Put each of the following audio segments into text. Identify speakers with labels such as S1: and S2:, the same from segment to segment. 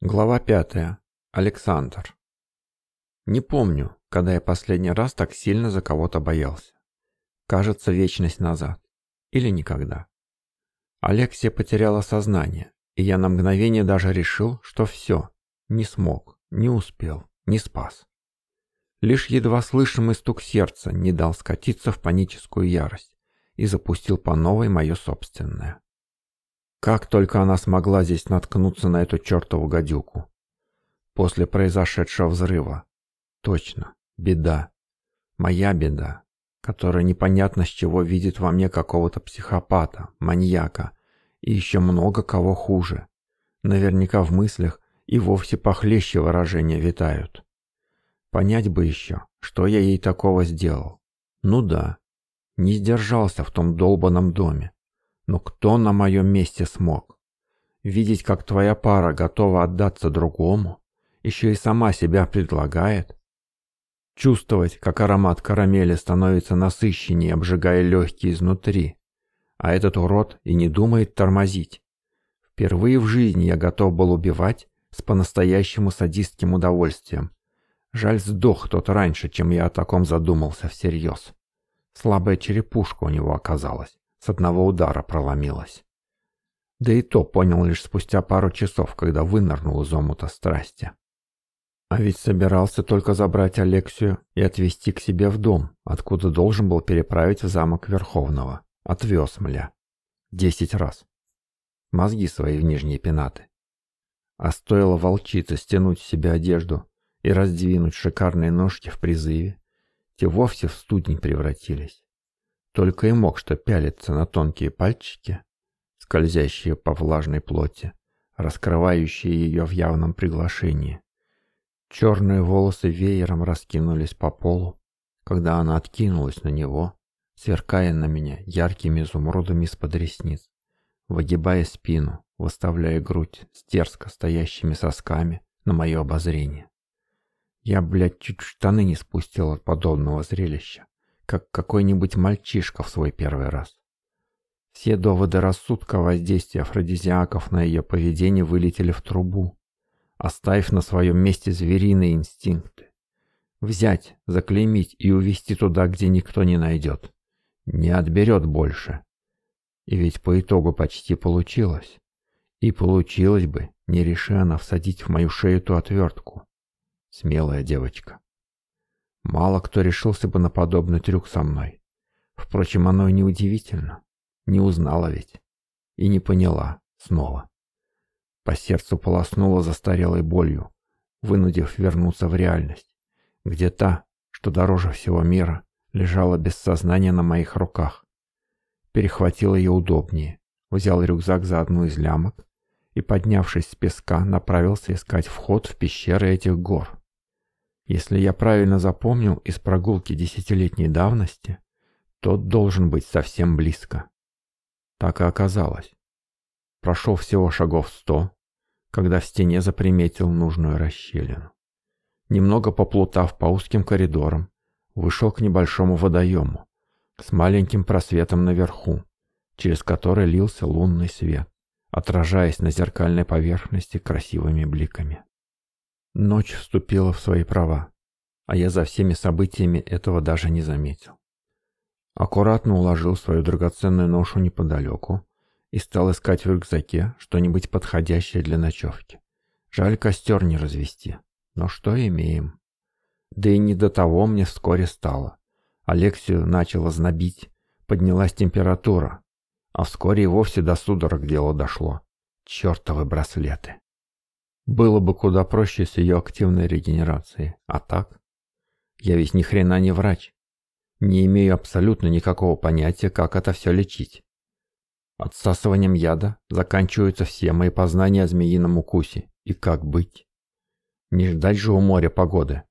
S1: Глава 5. Александр. Не помню, когда я последний раз так сильно за кого-то боялся. Кажется, вечность назад. Или никогда. Алексия потеряла сознание, и я на мгновение даже решил, что все. Не смог, не успел, не спас. Лишь едва слышимый стук сердца не дал скатиться в паническую ярость и запустил по новой мое собственное. Как только она смогла здесь наткнуться на эту чертову гадюку? После произошедшего взрыва. Точно, беда. Моя беда, которая непонятно с чего видит во мне какого-то психопата, маньяка и еще много кого хуже. Наверняка в мыслях и вовсе похлеще выражения витают. Понять бы еще, что я ей такого сделал. Ну да, не сдержался в том долбаном доме. Но кто на моем месте смог? Видеть, как твоя пара готова отдаться другому, еще и сама себя предлагает. Чувствовать, как аромат карамели становится насыщеннее, обжигая легкие изнутри. А этот урод и не думает тормозить. Впервые в жизни я готов был убивать с по-настоящему садистским удовольствием. Жаль, сдох тот раньше, чем я о таком задумался всерьез. Слабая черепушка у него оказалась с одного удара проломилась. Да и то понял лишь спустя пару часов, когда вынырнул из омута страсти. А ведь собирался только забрать Алексию и отвезти к себе в дом, откуда должен был переправить в замок Верховного. Отвез, мля. Десять раз. Мозги свои в нижние пенаты. А стоило волчице стянуть себе одежду и раздвинуть шикарные ножки в призыве, те вовсе в студень превратились только и мог что пялиться на тонкие пальчики, скользящие по влажной плоти, раскрывающие ее в явном приглашении. Черные волосы веером раскинулись по полу, когда она откинулась на него, сверкая на меня яркими изумрудами из-под ресниц, выгибая спину, выставляя грудь с дерзко стоящими сосками на мое обозрение. Я, блядь, чуть штаны не спустил от подобного зрелища как какой-нибудь мальчишка в свой первый раз. Все доводы рассудка воздействия афродизиаков на ее поведение вылетели в трубу, оставив на своем месте звериные инстинкты. Взять, заклеймить и увести туда, где никто не найдет. Не отберет больше. И ведь по итогу почти получилось. И получилось бы, не реши она всадить в мою шею ту отвертку. Смелая девочка. Мало кто решился бы на подобный трюк со мной. Впрочем, оно и не удивительно. Не узнала ведь. И не поняла снова. По сердцу полоснула застарелой болью, вынудив вернуться в реальность, где та, что дороже всего мира, лежала без сознания на моих руках. Перехватила ее удобнее, взял рюкзак за одну из лямок и, поднявшись с песка, направился искать вход в пещеры этих гор. Если я правильно запомнил из прогулки десятилетней давности, тот должен быть совсем близко. Так и оказалось. Прошел всего шагов сто, когда в стене заприметил нужную расщелину. Немного поплутав по узким коридорам, вышел к небольшому водоему с маленьким просветом наверху, через который лился лунный свет, отражаясь на зеркальной поверхности красивыми бликами. Ночь вступила в свои права, а я за всеми событиями этого даже не заметил. Аккуратно уложил свою драгоценную ношу неподалеку и стал искать в рюкзаке что-нибудь подходящее для ночевки. Жаль костер не развести, но что имеем? Да и не до того мне вскоре стало. Алексию начало знобить, поднялась температура, а вскоре и вовсе до судорог дело дошло. Чертовы браслеты! Было бы куда проще с ее активной регенерацией. А так? Я ведь ни хрена не врач. Не имею абсолютно никакого понятия, как это все лечить. Отсасыванием яда заканчиваются все мои познания о змеином укусе. И как быть? Не ждать же у моря погоды.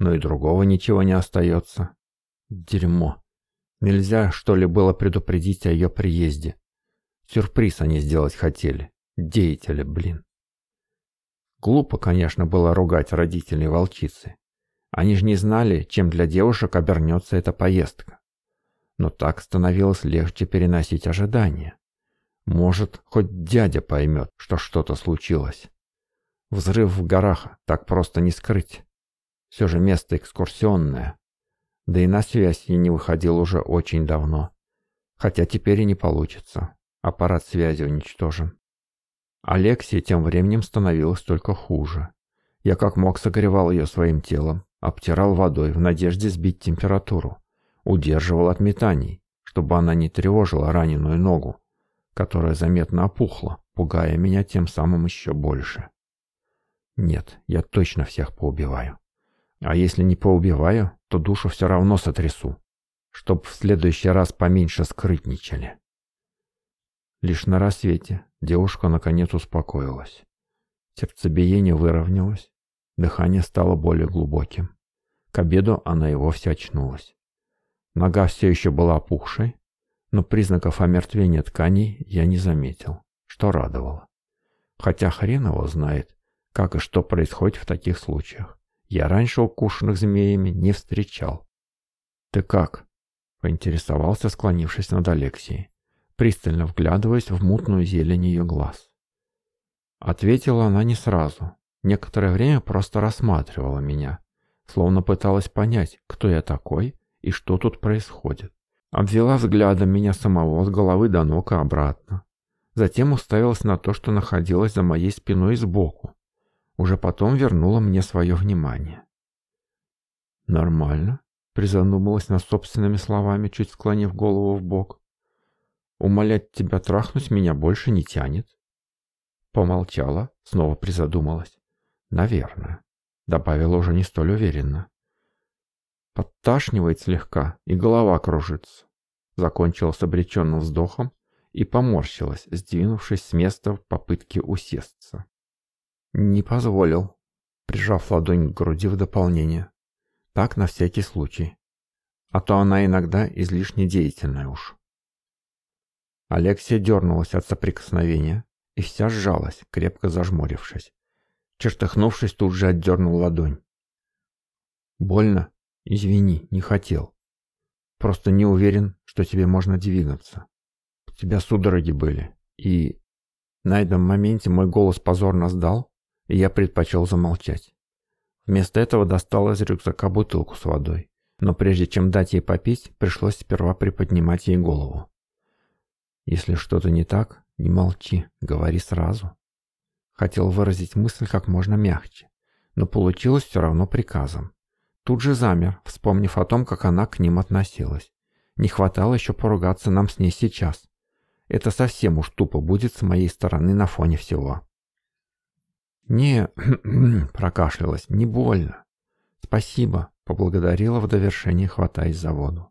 S1: Но и другого ничего не остается. Дерьмо. Нельзя, что ли, было предупредить о ее приезде. Сюрприз они сделать хотели. Деятели, блин. Глупо, конечно, было ругать родителей волчицы. Они же не знали, чем для девушек обернется эта поездка. Но так становилось легче переносить ожидания. Может, хоть дядя поймет, что что-то случилось. Взрыв в горах так просто не скрыть. Все же место экскурсионное. Да и на связь я не выходил уже очень давно. Хотя теперь и не получится. Аппарат связи уничтожен. Алексии тем временем становилось только хуже. Я как мог согревал ее своим телом, обтирал водой в надежде сбить температуру, удерживал от метаний, чтобы она не тревожила раненую ногу, которая заметно опухла, пугая меня тем самым еще больше. Нет, я точно всех поубиваю. А если не поубиваю, то душу все равно сотрясу, чтоб в следующий раз поменьше скрытничали. Лишь на рассвете, Девушка наконец успокоилась. Сердцебиение выровнялось, дыхание стало более глубоким. К обеду она и вовсе очнулась. Нога все еще была опухшей, но признаков омертвения тканей я не заметил, что радовало. Хотя хрен его знает, как и что происходит в таких случаях. Я раньше укушенных змеями не встречал. «Ты как?» — поинтересовался, склонившись над Алексией пристально вглядываясь в мутную зелень ее глаз. Ответила она не сразу. Некоторое время просто рассматривала меня, словно пыталась понять, кто я такой и что тут происходит. Обвела взглядом меня самого с головы до ног и обратно. Затем уставилась на то, что находилось за моей спиной и сбоку. Уже потом вернула мне свое внимание. «Нормально», — призадумалась над собственными словами, чуть склонив голову в бок. Умолять тебя трахнуть меня больше не тянет. Помолчала, снова призадумалась. Наверное, добавила уже не столь уверенно. Подташнивает слегка, и голова кружится. Закончила с обреченным вздохом и поморщилась, сдвинувшись с места в попытке усесться. «Не позволил», прижав ладонь к груди в дополнение. «Так на всякий случай. А то она иногда излишне деятельная уж». Алексия дернулась от соприкосновения и вся сжалась, крепко зажмурившись. Чертыхнувшись, тут же отдернул ладонь. «Больно? Извини, не хотел. Просто не уверен, что тебе можно двигаться. У тебя судороги были, и...» На этом моменте мой голос позорно сдал, и я предпочел замолчать. Вместо этого достал из рюкзака бутылку с водой, но прежде чем дать ей попить, пришлось сперва приподнимать ей голову. Если что-то не так, не молчи, говори сразу. Хотел выразить мысль как можно мягче, но получилось все равно приказом. Тут же замер, вспомнив о том, как она к ним относилась. Не хватало еще поругаться нам с ней сейчас. Это совсем уж тупо будет с моей стороны на фоне всего. «Не...» — прокашлялась. «Не больно». «Спасибо», — поблагодарила в довершение, хватаясь за воду.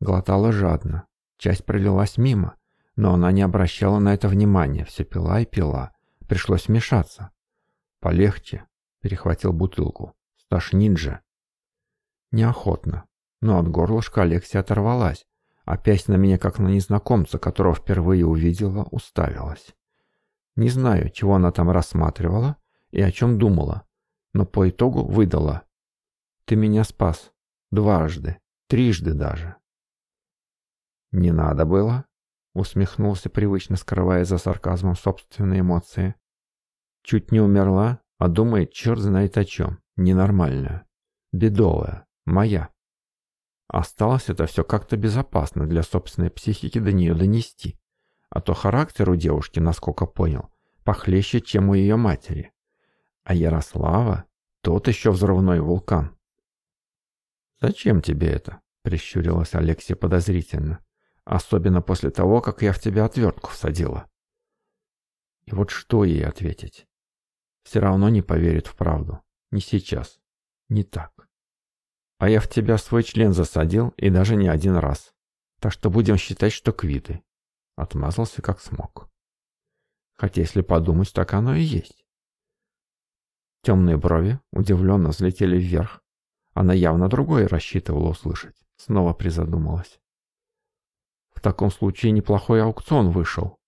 S1: Глотала жадно. Часть пролилась мимо, но она не обращала на это внимания, все пила и пила. Пришлось вмешаться. «Полегче», — перехватил бутылку. «Стошнит же». Неохотно, но от горлышка Алексия оторвалась. Опять на меня, как на незнакомца, которого впервые увидела, уставилась. Не знаю, чего она там рассматривала и о чем думала, но по итогу выдала. «Ты меня спас. Дважды. Трижды даже». «Не надо было», Усмехнулся, привычно скрывая за сарказмом собственные эмоции. Чуть не умерла, а думает черт знает о чем. Ненормальная. Бедовая. Моя. Осталось это все как-то безопасно для собственной психики до нее донести. А то характер у девушки, насколько понял, похлеще, чем у ее матери. А Ярослава – тот еще взрывной вулкан. «Зачем тебе это?» – прищурилась Алексия подозрительно. Особенно после того, как я в тебя отвертку всадила. И вот что ей ответить? Все равно не поверит в правду. Не сейчас. Не так. А я в тебя свой член засадил, и даже не один раз. Так что будем считать, что квиты. Отмазался как смог. Хотя, если подумать, так оно и есть. Темные брови удивленно взлетели вверх. Она явно другое рассчитывала услышать. Снова призадумалась таком случае неплохой аукцион вышел.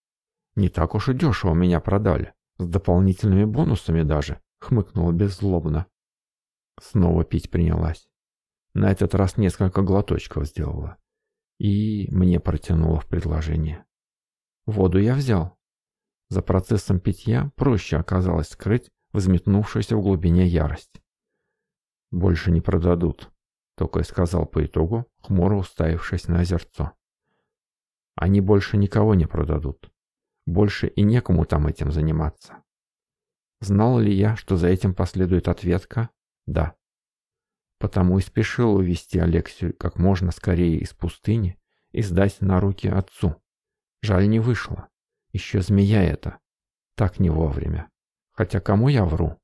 S1: Не так уж и дешево меня продали. С дополнительными бонусами даже, хмыкнула беззлобно. Снова пить принялась. На этот раз несколько глоточков сделала. И мне протянуло в предложение. Воду я взял. За процессом питья проще оказалось скрыть взметнувшуюся в глубине ярость. «Больше не продадут», — только и сказал по итогу, хмуро уставившись на озерцо. Они больше никого не продадут. Больше и некому там этим заниматься. Знал ли я, что за этим последует ответка? Да. Потому и спешил увести Алексию как можно скорее из пустыни и сдать на руки отцу. Жаль, не вышло. Еще змея это. Так не вовремя. Хотя кому я вру?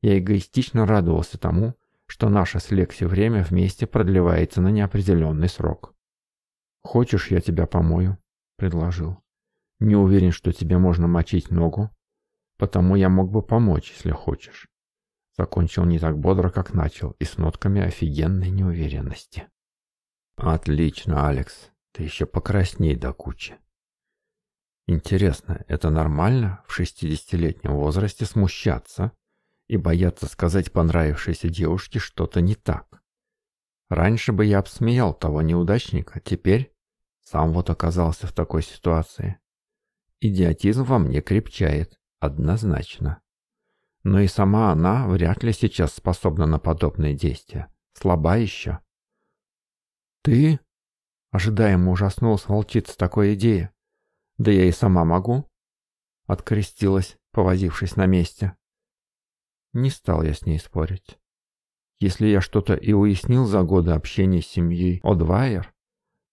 S1: Я эгоистично радовался тому, что наше с Лекси время вместе продлевается на неопределенный срок. «Хочешь, я тебя помою?» — предложил. «Не уверен, что тебе можно мочить ногу, потому я мог бы помочь, если хочешь». Закончил не так бодро, как начал, и с нотками офигенной неуверенности. «Отлично, Алекс, ты еще покрасней до кучи». Интересно, это нормально в шестидесятилетнем возрасте смущаться и бояться сказать понравившейся девушке что-то не так? Раньше бы я обсмеял того неудачника, теперь сам вот оказался в такой ситуации. Идиотизм во мне крепчает, однозначно. Но и сама она вряд ли сейчас способна на подобные действия. Слаба еще. «Ты?» Ожидаемо ужаснулась волчица такой идеи. «Да я и сама могу». Открестилась, повозившись на месте. Не стал я с ней спорить. Если я что-то и уяснил за годы общения с семьей Одвайер,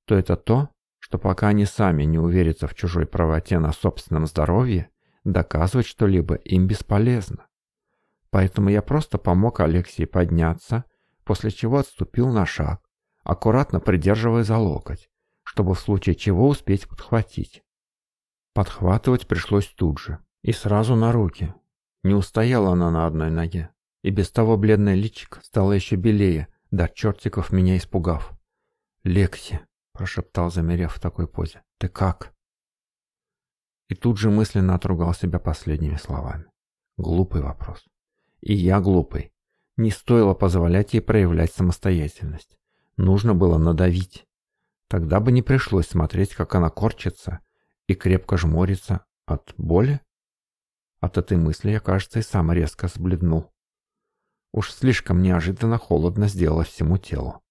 S1: то это то, что пока они сами не уверятся в чужой правоте на собственном здоровье, доказывать что-либо им бесполезно. Поэтому я просто помог Алексею подняться, после чего отступил на шаг, аккуратно придерживая за локоть, чтобы в случае чего успеть подхватить. Подхватывать пришлось тут же и сразу на руки. Не устояла она на одной ноге, и без того бледное личико стало еще белее, до чертиков меня испугав. «Лекси!» прошептал, замерев в такой позе. «Ты как?» И тут же мысленно отругал себя последними словами. Глупый вопрос. И я глупый. Не стоило позволять ей проявлять самостоятельность. Нужно было надавить. Тогда бы не пришлось смотреть, как она корчится и крепко жмурится от боли. От этой мысли я, кажется, и сам резко сбледнул. Уж слишком неожиданно холодно сделала всему телу.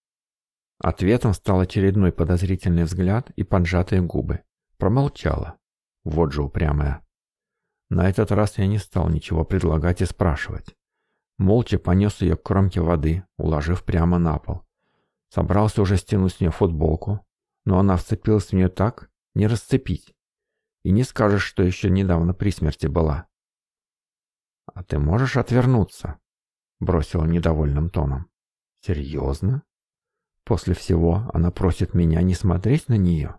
S1: Ответом стал очередной подозрительный взгляд и поджатые губы. Промолчала. Вот же упрямая. На этот раз я не стал ничего предлагать и спрашивать. Молча понес ее к кромке воды, уложив прямо на пол. Собрался уже стянуть с нее футболку, но она вцепилась в нее так, не расцепить. И не скажешь, что еще недавно при смерти была. «А ты можешь отвернуться?» — бросила недовольным тоном. «Серьезно?» После всего она просит меня не смотреть на нее.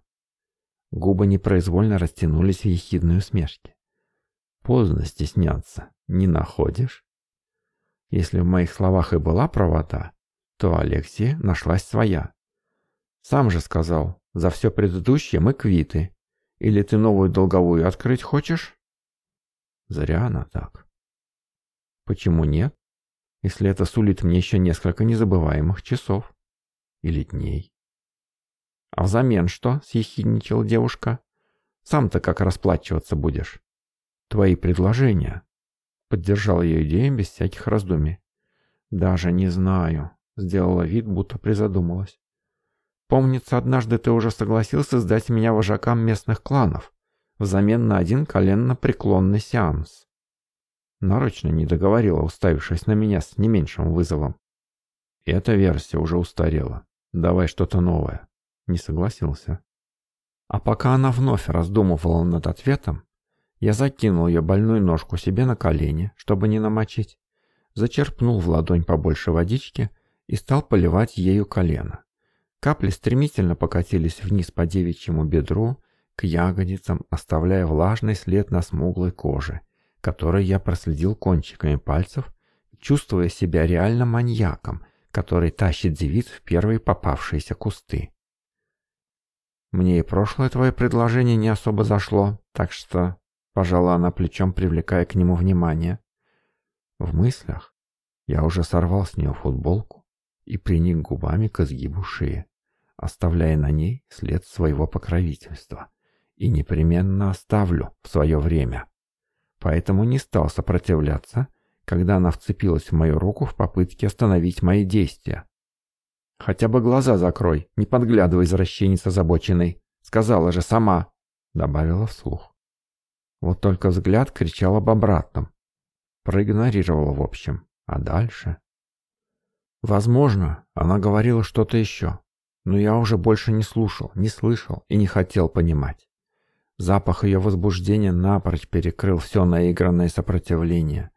S1: Губы непроизвольно растянулись в ехидной усмешке. Поздно стесняться, не находишь? Если в моих словах и была правота, то Алексея нашлась своя. Сам же сказал, за все предыдущее мы квиты. Или ты новую долговую открыть хочешь? Зря она так. Почему нет? Если это сулит мне еще несколько незабываемых часов или дней. «А взамен что?» — съехидничала девушка. «Сам-то как расплачиваться будешь?» «Твои предложения?» — поддержал ее идею без всяких раздумий. «Даже не знаю», — сделала вид, будто призадумалась. «Помнится, однажды ты уже согласился сдать меня вожакам местных кланов взамен на один коленно-преклонный сеанс». Нарочно не договорила, уставившись на меня с не меньшим вызовом. Эта версия уже устарела. Давай что-то новое. Не согласился. А пока она вновь раздумывала над ответом, я закинул ее больную ножку себе на колени, чтобы не намочить, зачерпнул в ладонь побольше водички и стал поливать ею колено. Капли стремительно покатились вниз по девичьему бедру, к ягодицам, оставляя влажный след на смуглой коже, который я проследил кончиками пальцев, чувствуя себя реально маньяком, который тащит девиц в первые попавшиеся кусты. «Мне и прошлое твое предложение не особо зашло, так что...» — пожала она плечом, привлекая к нему внимание. В мыслях я уже сорвал с нее футболку и приник губами к изгибу шеи, оставляя на ней след своего покровительства. И непременно оставлю в свое время. Поэтому не стал сопротивляться — когда она вцепилась в мою руку в попытке остановить мои действия. «Хотя бы глаза закрой, не подглядывай, извращенец озабоченный. Сказала же сама!» — добавила вслух. Вот только взгляд кричал об обратном. Проигнорировала, в общем. А дальше? Возможно, она говорила что-то еще, но я уже больше не слушал, не слышал и не хотел понимать. Запах ее возбуждения напрочь перекрыл все наигранное сопротивление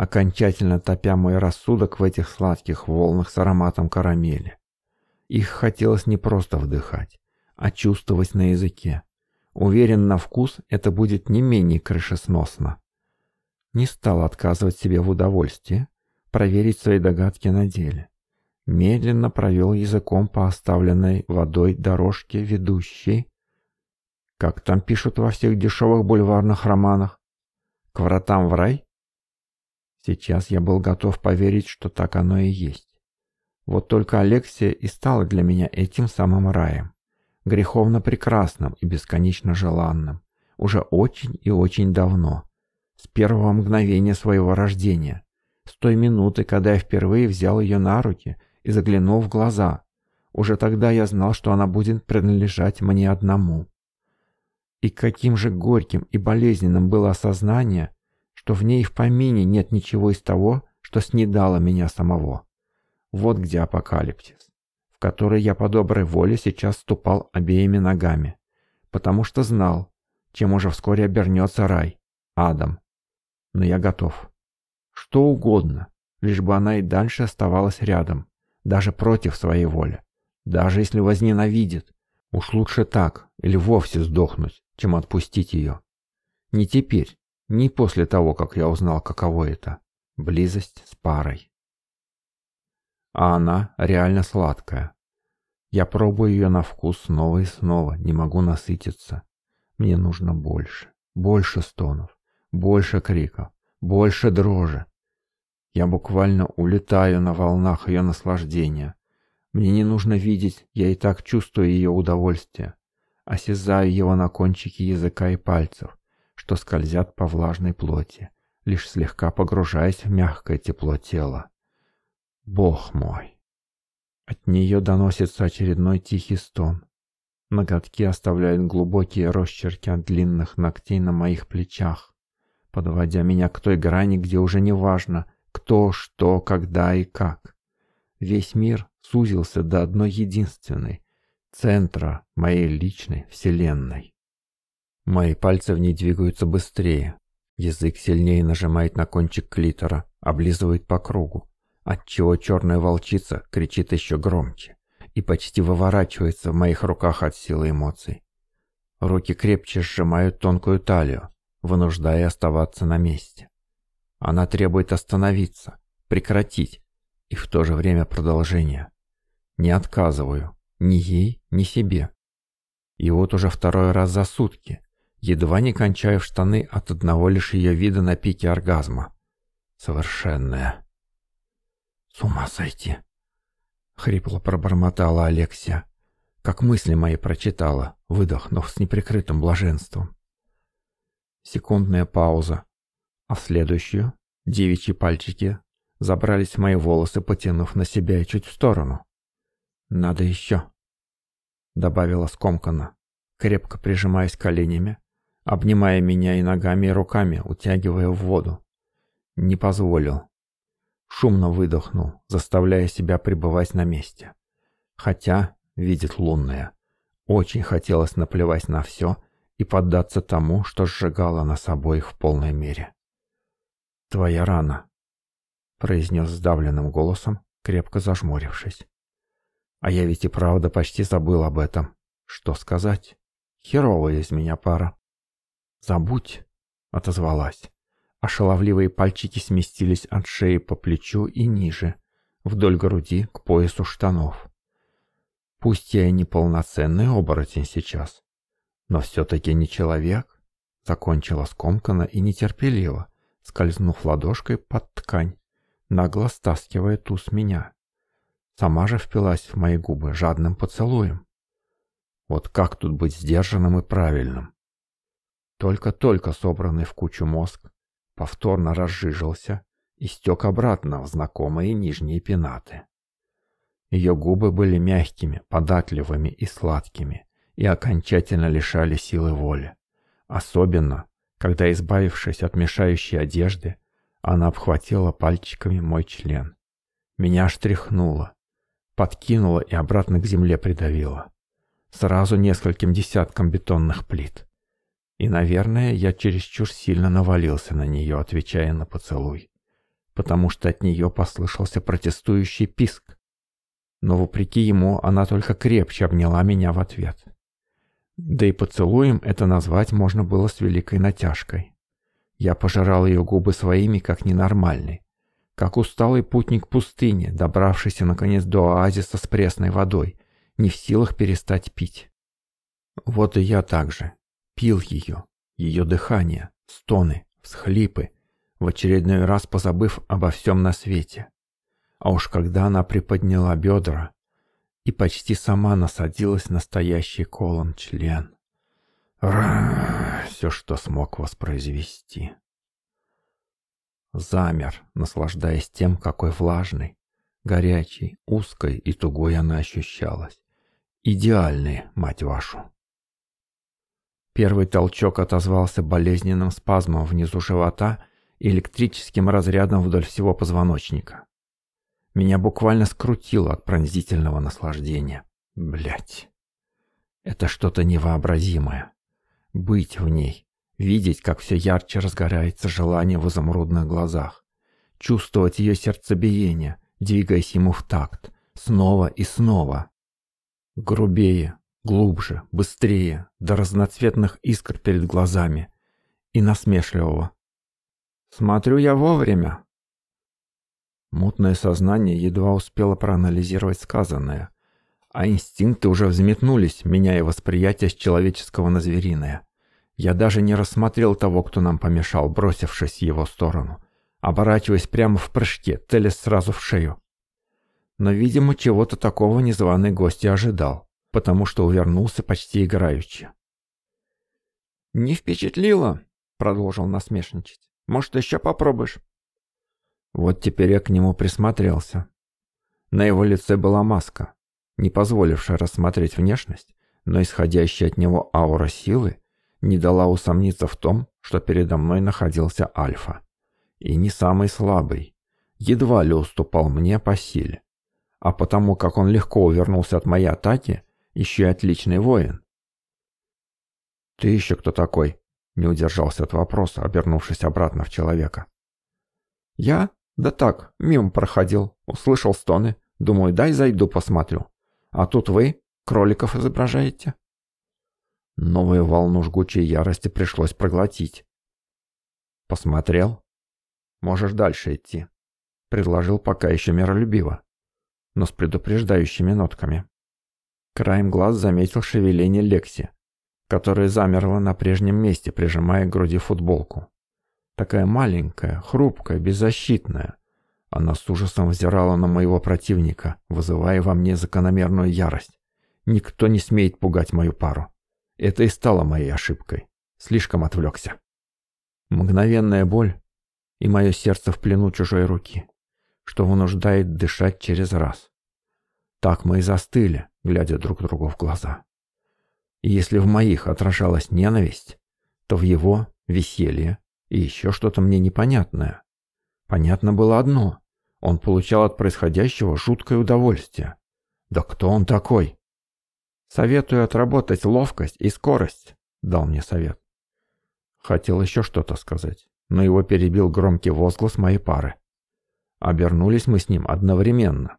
S1: окончательно топя мой рассудок в этих сладких волнах с ароматом карамели. Их хотелось не просто вдыхать, а чувствовать на языке. Уверен, на вкус это будет не менее крышесносно. Не стал отказывать себе в удовольствии проверить свои догадки на деле. Медленно провел языком по оставленной водой дорожке ведущей, как там пишут во всех дешевых бульварных романах, к вратам в рай Сейчас я был готов поверить, что так оно и есть. Вот только Алексия и стала для меня этим самым раем. Греховно прекрасным и бесконечно желанным. Уже очень и очень давно. С первого мгновения своего рождения. С той минуты, когда я впервые взял ее на руки и заглянул в глаза. Уже тогда я знал, что она будет принадлежать мне одному. И каким же горьким и болезненным было осознание, что в ней в помине нет ничего из того, что снедало меня самого. Вот где апокалипсис, в который я по доброй воле сейчас ступал обеими ногами, потому что знал, чем уже вскоре обернется рай, адам. Но я готов. Что угодно, лишь бы она и дальше оставалась рядом, даже против своей воли, даже если возненавидит. Уж лучше так, или вовсе сдохнуть, чем отпустить ее. Не теперь, не после того, как я узнал, каково это. Близость с парой. А она реально сладкая. Я пробую ее на вкус снова и снова, не могу насытиться. Мне нужно больше. Больше стонов, больше криков, больше дрожи. Я буквально улетаю на волнах ее наслаждения. Мне не нужно видеть, я и так чувствую ее удовольствие. Осязаю его на кончике языка и пальцев что скользят по влажной плоти, лишь слегка погружаясь в мягкое тепло тела. Бог мой! От нее доносится очередной тихий стон. Ноготки оставляют глубокие росчерки от длинных ногтей на моих плечах, подводя меня к той грани, где уже не важно, кто, что, когда и как. Весь мир сузился до одной единственной, центра моей личной вселенной. Мои пальцы в ней двигаются быстрее. Язык сильнее нажимает на кончик клитора, облизывает по кругу, отчего черная волчица кричит еще громче и почти выворачивается в моих руках от силы эмоций. Руки крепче сжимают тонкую талию, вынуждая оставаться на месте. Она требует остановиться, прекратить и в то же время продолжения. Не отказываю ни ей, ни себе. И вот уже второй раз за сутки едва не кончая в штаны от одного лишь ее вида на пике оргазма. Совершенная. «С ума сойти!» — хрипло пробормотала Алексия, как мысли мои прочитала, выдохнув с неприкрытым блаженством. Секундная пауза, а в следующую девичьи пальчики забрались мои волосы, потянув на себя и чуть в сторону. «Надо еще!» — добавила скомканно, крепко прижимаясь коленями обнимая меня и ногами, и руками, утягивая в воду. Не позволил. Шумно выдохнул, заставляя себя пребывать на месте. Хотя, видит лунная, очень хотелось наплевать на все и поддаться тому, что сжигало на нас их в полной мере. «Твоя рана», — произнес сдавленным голосом, крепко зажмурившись. «А я ведь и правда почти забыл об этом. Что сказать? Херовая из меня пара». «Забудь!» — отозвалась. А пальчики сместились от шеи по плечу и ниже, вдоль груди к поясу штанов. Пусть я и неполноценный оборотень сейчас, но все-таки не человек, закончила скомканно и нетерпеливо, скользнув ладошкой под ткань, нагло стаскивая ту с меня. Сама же впилась в мои губы жадным поцелуем. Вот как тут быть сдержанным и правильным? только-только собранный в кучу мозг, повторно разжижился и стек обратно в знакомые нижние пенаты. Ее губы были мягкими, податливыми и сладкими, и окончательно лишали силы воли. Особенно, когда, избавившись от мешающей одежды, она обхватила пальчиками мой член. Меня штряхнуло, подкинуло и обратно к земле придавило. Сразу нескольким десяткам бетонных плит. И, наверное, я чересчур сильно навалился на нее, отвечая на поцелуй, потому что от нее послышался протестующий писк. Но, вопреки ему, она только крепче обняла меня в ответ. Да и поцелуем это назвать можно было с великой натяжкой. Я пожирал ее губы своими, как ненормальный. Как усталый путник пустыни, добравшийся наконец до оазиса с пресной водой, не в силах перестать пить. Вот и я так же пил ее, ее дыхание, стоны, всхлипы, в очередной раз позабыв обо всем на свете. А уж когда она приподняла бедра и почти сама насадилась настоящий стоящий член. Ра! Все, что смог воспроизвести. Замер, наслаждаясь тем, какой влажной, горячей, узкой и тугой она ощущалась. идеальный мать вашу. Первый толчок отозвался болезненным спазмом внизу живота и электрическим разрядом вдоль всего позвоночника. Меня буквально скрутило от пронзительного наслаждения. Блять. Это что-то невообразимое. Быть в ней, видеть, как все ярче разгорается желание в изумрудных глазах, чувствовать ее сердцебиение, двигаясь ему в такт, снова и снова. Грубее, Глубже, быстрее, до разноцветных искр перед глазами. И насмешливого. «Смотрю я вовремя!» Мутное сознание едва успело проанализировать сказанное, а инстинкты уже взметнулись, меняя восприятие с человеческого на звериное. Я даже не рассмотрел того, кто нам помешал, бросившись в его сторону, оборачиваясь прямо в прыжке, целясь сразу в шею. Но, видимо, чего-то такого незваный гость и ожидал потому что увернулся почти играючи. «Не впечатлило?» — продолжил насмешничать. «Может, еще попробуешь?» Вот теперь я к нему присмотрелся. На его лице была маска, не позволившая рассмотреть внешность, но исходящая от него аура силы не дала усомниться в том, что передо мной находился Альфа. И не самый слабый. Едва ли уступал мне по силе. А потому как он легко увернулся от моей атаки, еще и отличный воин». «Ты еще кто такой?» — не удержался от вопроса, обернувшись обратно в человека. «Я? Да так, мимо проходил, услышал стоны. Думаю, дай зайду посмотрю. А тут вы кроликов изображаете?» Новую волну жгучей ярости пришлось проглотить. «Посмотрел? Можешь дальше идти», — предложил пока еще миролюбиво, но с предупреждающими нотками. Краем глаз заметил шевеление Лекси, которая замерла на прежнем месте, прижимая к груди футболку. Такая маленькая, хрупкая, беззащитная. Она с ужасом взирала на моего противника, вызывая во мне закономерную ярость. Никто не смеет пугать мою пару. Это и стало моей ошибкой. Слишком отвлекся. Мгновенная боль и мое сердце в плену чужой руки, что вынуждает дышать через раз. Так мы и застыли, глядя друг другу в глаза. И если в моих отражалась ненависть, то в его — веселье и еще что-то мне непонятное. Понятно было одно — он получал от происходящего жуткое удовольствие. Да кто он такой? «Советую отработать ловкость и скорость», — дал мне совет. Хотел еще что-то сказать, но его перебил громкий возглас моей пары. Обернулись мы с ним одновременно.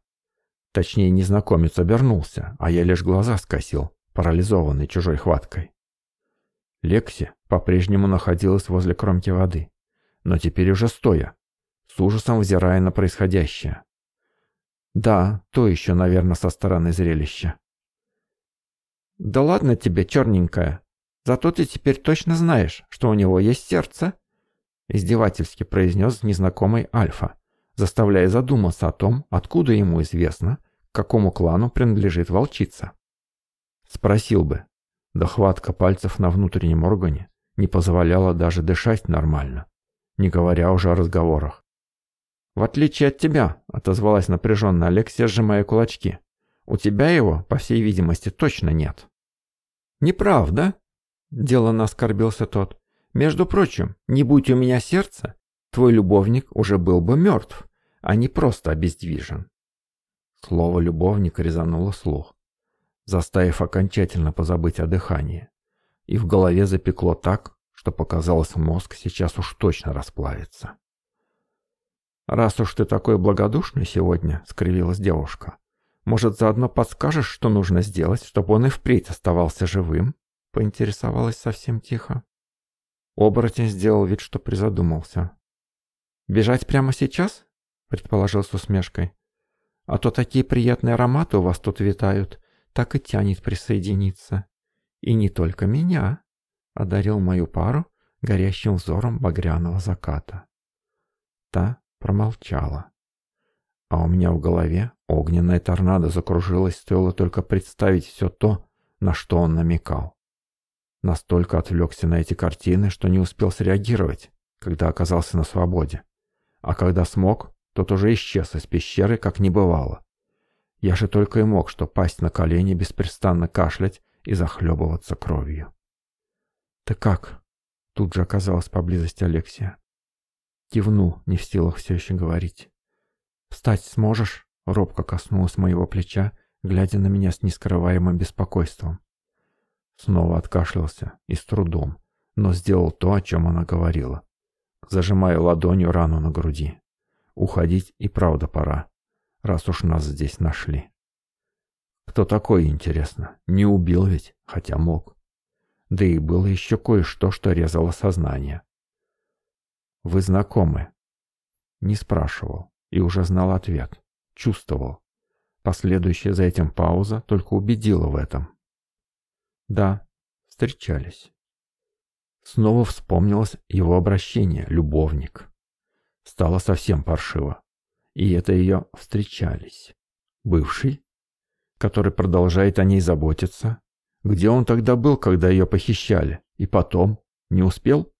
S1: Точнее, незнакомец обернулся, а я лишь глаза скосил, парализованный чужой хваткой. Лекси по-прежнему находилась возле кромки воды, но теперь уже стоя, с ужасом взирая на происходящее. Да, то еще, наверное, со стороны зрелища. «Да ладно тебе, черненькая, зато ты теперь точно знаешь, что у него есть сердце», издевательски произнес незнакомый Альфа заставляя задуматься о том, откуда ему известно, к какому клану принадлежит волчица. Спросил бы, дохватка пальцев на внутреннем органе не позволяла даже дышать нормально, не говоря уже о разговорах. «В отличие от тебя», — отозвалась напряженно Алексия, сжимая кулачки, — «у тебя его, по всей видимости, точно нет». «Неправда?» — деланно оскорбился тот. «Между прочим, не будь у меня сердца, твой любовник уже был бы мертв» а не просто обездвижен. Слово любовник резануло слух, заставив окончательно позабыть о дыхании. И в голове запекло так, что показалось, мозг сейчас уж точно расплавится. «Раз уж ты такой благодушный сегодня», — скривилась девушка, — «может, заодно подскажешь, что нужно сделать, чтобы он и впредь оставался живым?» — поинтересовалась совсем тихо. Оборотень сделал вид, что призадумался. «Бежать прямо сейчас?» предположил с усмешкой. «А то такие приятные ароматы у вас тут витают, так и тянет присоединиться. И не только меня», — одарил мою пару горящим взором багряного заката. Та промолчала. А у меня в голове огненная торнадо закружилась, стоило только представить все то, на что он намекал. Настолько отвлекся на эти картины, что не успел среагировать, когда оказался на свободе. А когда смог, тот уже исчез из пещеры, как не бывало. Я же только и мог что пасть на колени, беспрестанно кашлять и захлебываться кровью. «Ты как?» — тут же оказалась поблизости Алексия. Кивнул, не в силах все еще говорить. «Встать сможешь?» — робко коснулась моего плеча, глядя на меня с нескрываемым беспокойством. Снова откашлялся, и с трудом, но сделал то, о чем она говорила, зажимая ладонью рану на груди. Уходить и правда пора, раз уж нас здесь нашли. Кто такой, интересно? Не убил ведь, хотя мог. Да и было еще кое-что, что резало сознание. Вы знакомы? Не спрашивал и уже знал ответ. Чувствовал. Последующая за этим пауза только убедила в этом. Да, встречались. Снова вспомнилось его обращение «любовник». Стало совсем паршиво. И это ее встречались. Бывший? Который продолжает о ней заботиться? Где он тогда был, когда ее похищали? И потом? Не успел?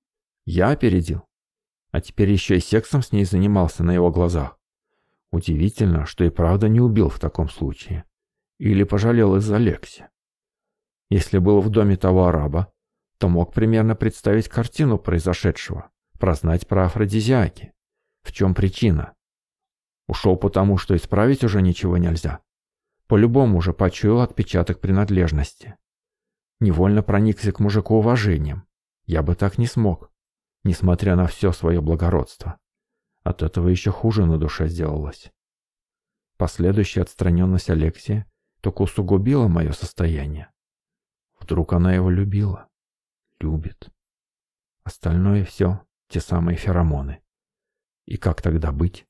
S1: Я опередил. А теперь еще и сексом с ней занимался на его глазах. Удивительно, что и правда не убил в таком случае. Или пожалел из-за Лекси. Если был в доме того араба, то мог примерно представить картину произошедшего, прознать про афродизиаки. В чем причина? Ушел потому, что исправить уже ничего нельзя. По-любому уже почуял отпечаток принадлежности. Невольно проникся к мужику уважением. Я бы так не смог, несмотря на все свое благородство. От этого еще хуже на душе сделалось. Последующая отстраненность Алексея только усугубила мое состояние. Вдруг она его любила? Любит. Остальное все те самые феромоны. И как тогда быть?